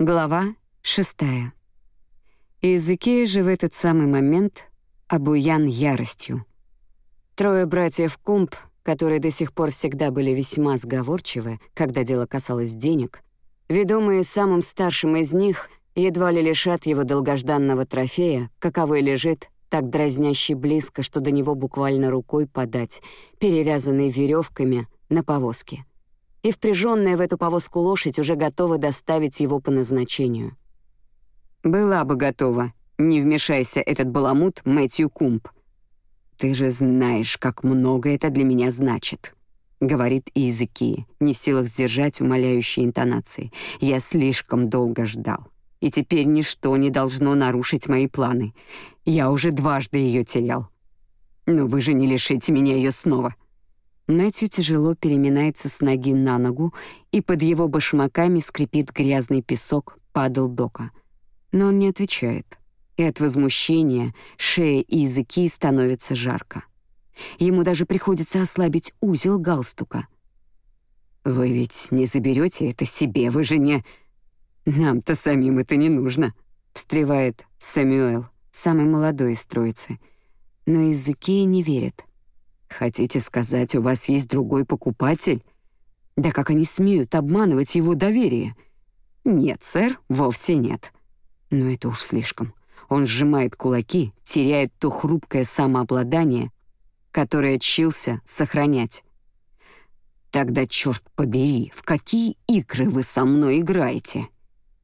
Глава шестая. Иезекия же в этот самый момент обуян яростью. Трое братьев Кумб, которые до сих пор всегда были весьма сговорчивы, когда дело касалось денег, ведомые самым старшим из них, едва ли лишат его долгожданного трофея, каковой лежит так дразняще близко, что до него буквально рукой подать, перевязанный веревками на повозке и впряженная в эту повозку лошадь уже готова доставить его по назначению. «Была бы готова, не вмешайся этот баламут Мэтью Кумп. Ты же знаешь, как много это для меня значит», — говорит Изыки, не в силах сдержать умоляющие интонации. «Я слишком долго ждал, и теперь ничто не должно нарушить мои планы. Я уже дважды ее терял. Но вы же не лишите меня ее снова». Мэтью тяжело переминается с ноги на ногу, и под его башмаками скрипит грязный песок падал дока. Но он не отвечает, и от возмущения шея и языки становятся жарко. Ему даже приходится ослабить узел галстука. «Вы ведь не заберете это себе, вы же не...» «Нам-то самим это не нужно», — встревает Сэмюэл, самый молодой из троицы. Но языки не верят. Хотите сказать, у вас есть другой покупатель? Да как они смеют обманывать его доверие? Нет, сэр, вовсе нет. Но это уж слишком. Он сжимает кулаки, теряет то хрупкое самообладание, которое чился сохранять. Тогда черт побери, в какие игры вы со мной играете?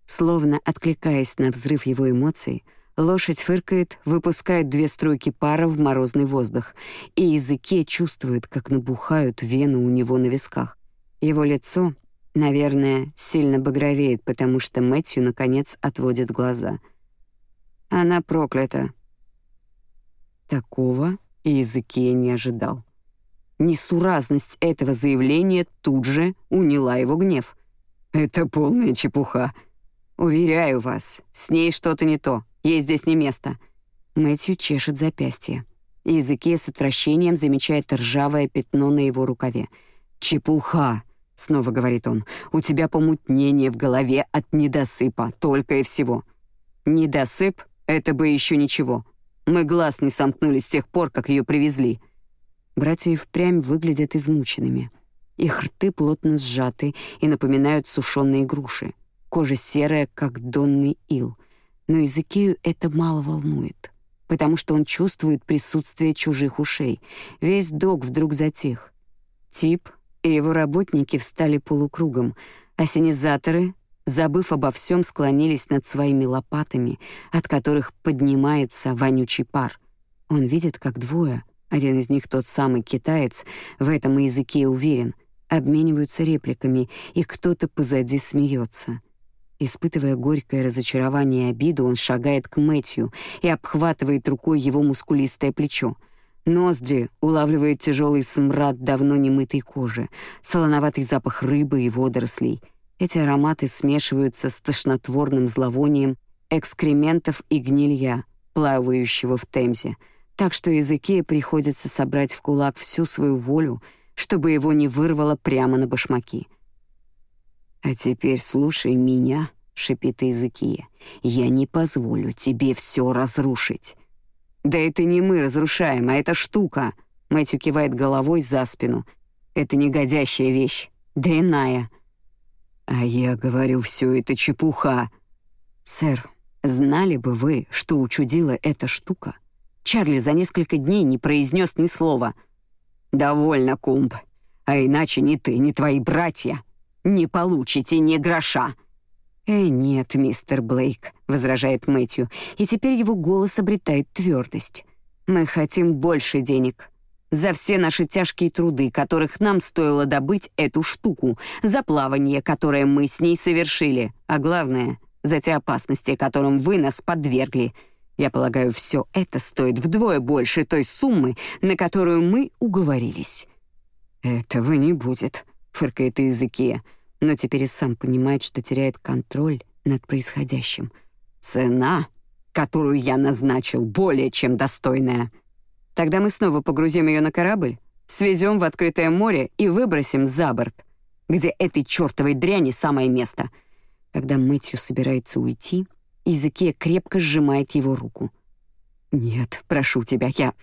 Словно откликаясь на взрыв его эмоций, Лошадь фыркает, выпускает две струйки пара в морозный воздух, и языке чувствует, как набухают вены у него на висках. Его лицо, наверное, сильно багровеет, потому что Мэтью, наконец, отводит глаза. Она проклята. Такого языке не ожидал. Несуразность этого заявления тут же уняла его гнев. «Это полная чепуха. Уверяю вас, с ней что-то не то. Ей здесь не место». Мэтью чешет запястье. Языке с отвращением замечает ржавое пятно на его рукаве. «Чепуха!» — снова говорит он. «У тебя помутнение в голове от недосыпа, только и всего». «Недосып — это бы еще ничего. Мы глаз не сомкнули с тех пор, как ее привезли». Братья и впрямь выглядят измученными. Их рты плотно сжаты и напоминают сушеные груши. Кожа серая, как донный ил но Изыкею это мало волнует, потому что он чувствует присутствие чужих ушей. Весь дог вдруг затих. Тип и его работники встали полукругом, а синизаторы, забыв обо всем, склонились над своими лопатами, от которых поднимается вонючий пар. Он видит, как двое, один из них тот самый китаец, в этом языке уверен, обмениваются репликами, и кто-то позади смеется. Испытывая горькое разочарование и обиду, он шагает к Мэтью и обхватывает рукой его мускулистое плечо. Ноздри улавливают тяжелый смрад давно немытой кожи, солоноватый запах рыбы и водорослей. Эти ароматы смешиваются с тошнотворным зловонием экскрементов и гнилья, плавающего в Темзе, так что языке приходится собрать в кулак всю свою волю, чтобы его не вырвало прямо на башмаки. «А теперь слушай меня», — шипит Иезекия. «Я не позволю тебе все разрушить». «Да это не мы разрушаем, а эта штука», — Мэтью кивает головой за спину. «Это негодящая вещь, дрянная». «А я говорю, все это чепуха». «Сэр, знали бы вы, что учудила эта штука?» Чарли за несколько дней не произнес ни слова. «Довольно, Кумб. А иначе ни ты, ни твои братья не получите ни гроша». «Э, нет, мистер Блейк», — возражает Мэтью, и теперь его голос обретает твердость. «Мы хотим больше денег. За все наши тяжкие труды, которых нам стоило добыть эту штуку, за плавание, которое мы с ней совершили, а главное, за те опасности, которым вы нас подвергли. Я полагаю, все это стоит вдвое больше той суммы, на которую мы уговорились». «Этого не будет», фыркает Иезекия, но теперь и сам понимает, что теряет контроль над происходящим. Цена, которую я назначил, более чем достойная. Тогда мы снова погрузим ее на корабль, свезем в открытое море и выбросим за борт, где этой чёртовой дряни самое место. Когда Мэтью собирается уйти, Изекия крепко сжимает его руку. «Нет, прошу тебя, я...»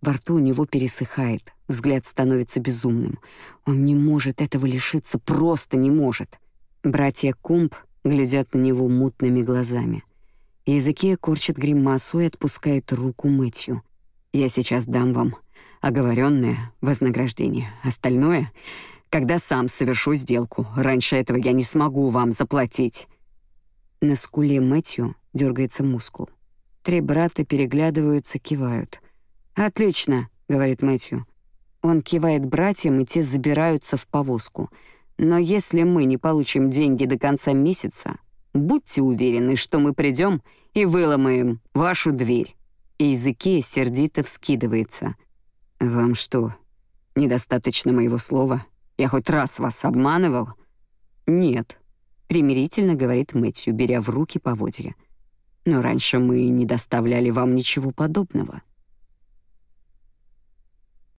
Во рту у него пересыхает, взгляд становится безумным. Он не может этого лишиться, просто не может. Братья Кумб глядят на него мутными глазами. Изекия корчит гримасу и отпускает руку Мэтью. «Я сейчас дам вам оговоренное вознаграждение. Остальное, когда сам совершу сделку. Раньше этого я не смогу вам заплатить». На скуле Мэтью дергается мускул. Три брата переглядываются, кивают. «Отлично», — говорит Мэтью. Он кивает братьям, и те забираются в повозку. «Но если мы не получим деньги до конца месяца, будьте уверены, что мы придем и выломаем вашу дверь». И языке сердито вскидывается. «Вам что, недостаточно моего слова? Я хоть раз вас обманывал?» «Нет», — примирительно говорит Мэтью, беря в руки поводья. «Но раньше мы не доставляли вам ничего подобного».